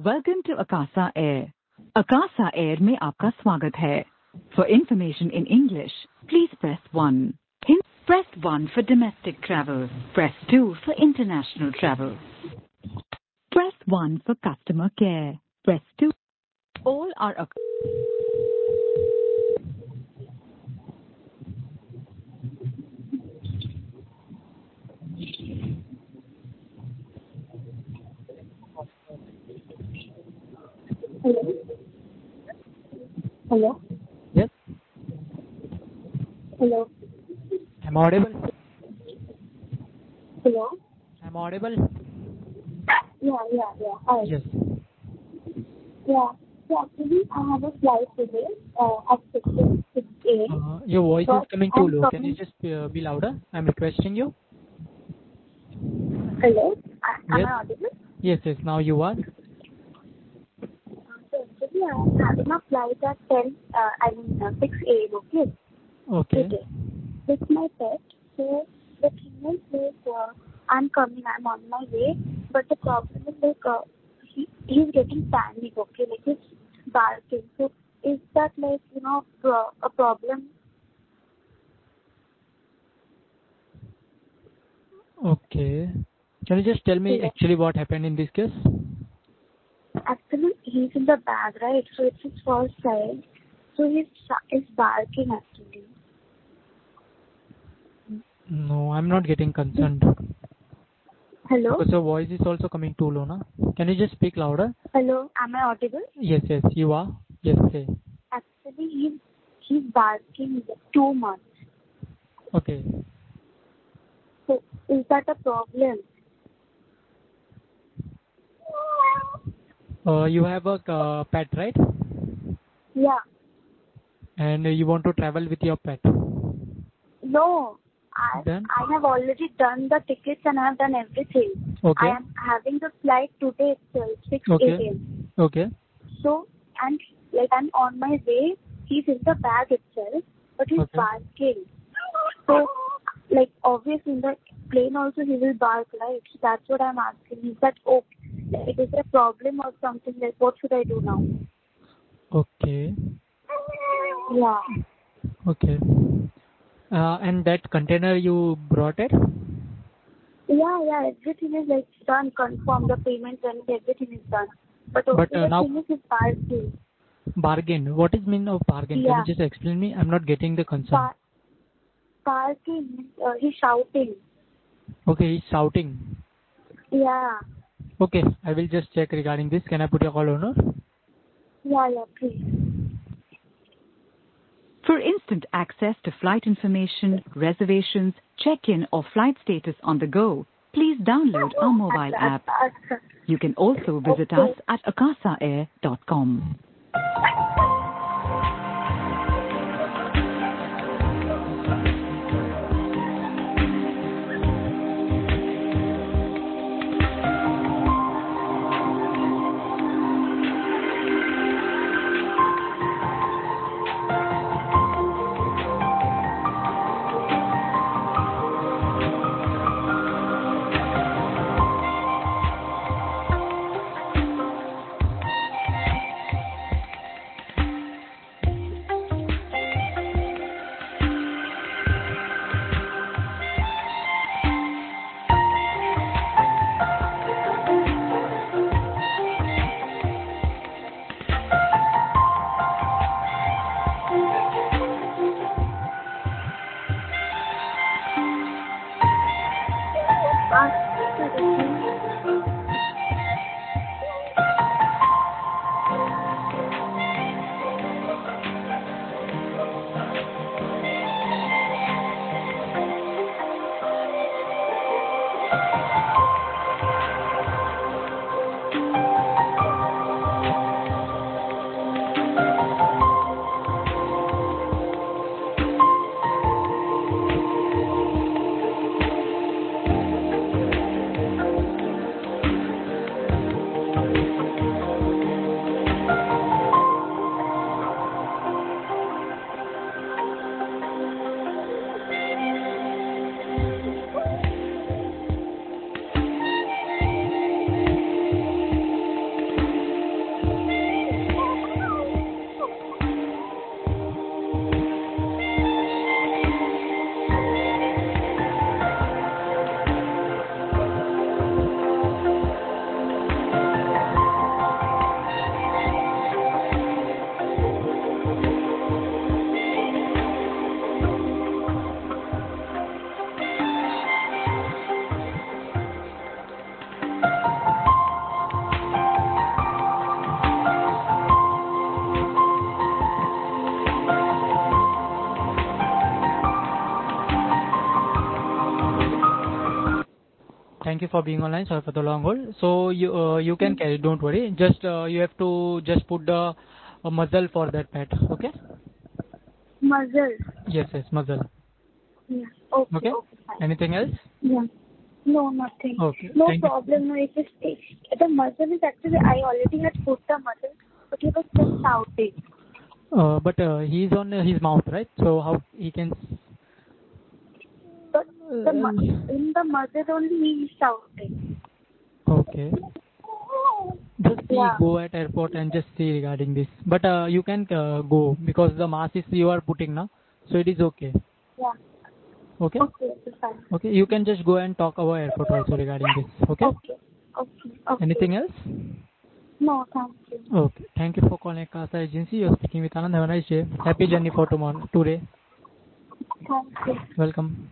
Welcome to Akasa Air. Akasa Air में आपका स्वागत है. For information in English, please press one. Press one for domestic travel. Press two for international travel. Press one for customer care. Press two. All are. Hello? Hello? Yes, Hello? I'm audible. Hello? I'm audible. Yeah, yeah, yeah. Hi. Yes. Yeah. So actually, I have a flight today uh, at 6, 6 a.m. Uh, your voice is coming too I'm low. Can you coming- just uh, be louder? I'm requesting you. Hello? I- Am Yes. I audible? Yes, yes. Now you are. So actually, I am having a flight at 10, uh, I mean, uh, 6 a.m. Okay? Okay. Today. With my pet. So the thing is, like, uh, I'm coming, I'm on my way, but the problem is, like, he, he's getting panic, okay? Like, he's barking. So is that, like, you know, pro- a problem? Okay. Can you just tell me actually what happened in this case? Actually, he's in the bag, right? So it's his first time. So he's, barking, actually. No, I'm not getting concerned. Hello? Because your voice is also coming too low, na? Can you just speak louder? Hello? Am I audible? Yes, yes, you are. Yes, say. Actually, he's, he's barking too much. Okay. So is that a problem? Uh, you have a uh, pet, right? Yeah. And you want to travel with your pet. No. I Then? I have already done the tickets and I have done everything. Okay. I am having the flight today itself, 6 Okay. a.m. Okay. So, and like I'm on my way, he's in the bag itself, but he's Okay. barking. So, like obviously in the plane also he will bark, right? So that's what I'm asking. Is that okay? Like, is a problem or something? Like, what should I do now? Okay. Yeah. Okay. Uh, and that container you brought it? Yeah, yeah, everything is like done, confirmed, the payment and everything is done. But, But, uh, now- thing is barking. Bargain. What is mean of bargain? Can you just explain me? I'm not getting the concern. Bar- barking, uh, he's shouting. Okay, he's shouting. Yeah, Okay, I will just check regarding this. Can I put your call on hold? yeah, yeah, please. For instant access to flight information, reservations, check-in or flight status on the go, please download our mobile app. You can also visit us at akasaair.com. Thank you for being online. Sorry for the long hold. So you uh, you can carry. Don't worry. Just uh, you have to just put the muzzle for that pet. Okay. Muzzle. Yes, yes, muzzle. Yeah. Okay. Okay. Fine. Anything else? Yeah. No, nothing. Okay, No thank you. problem. No, it is the muzzle is actually I already had put the muzzle, but it was just shouting. Uh, but uh, he's on uh, his mouth, right? So how he can? But the mu- in the muzzle only he is shouting. Okay. Just see, Yeah. go at airport and just see regarding this. But uh, you can uh, go because the mask is you are putting now, so it is okay. Yeah. Okay. Okay. Okay. Fine. Okay. You can just go and talk about airport also regarding this. Okay. Okay. Okay. Okay. Anything else? No, thank you. Okay. Thank you for calling Casa Agency. You're speaking with Anand. Have a nice day. Happy journey for tomorrow, today. Thank you. Welcome.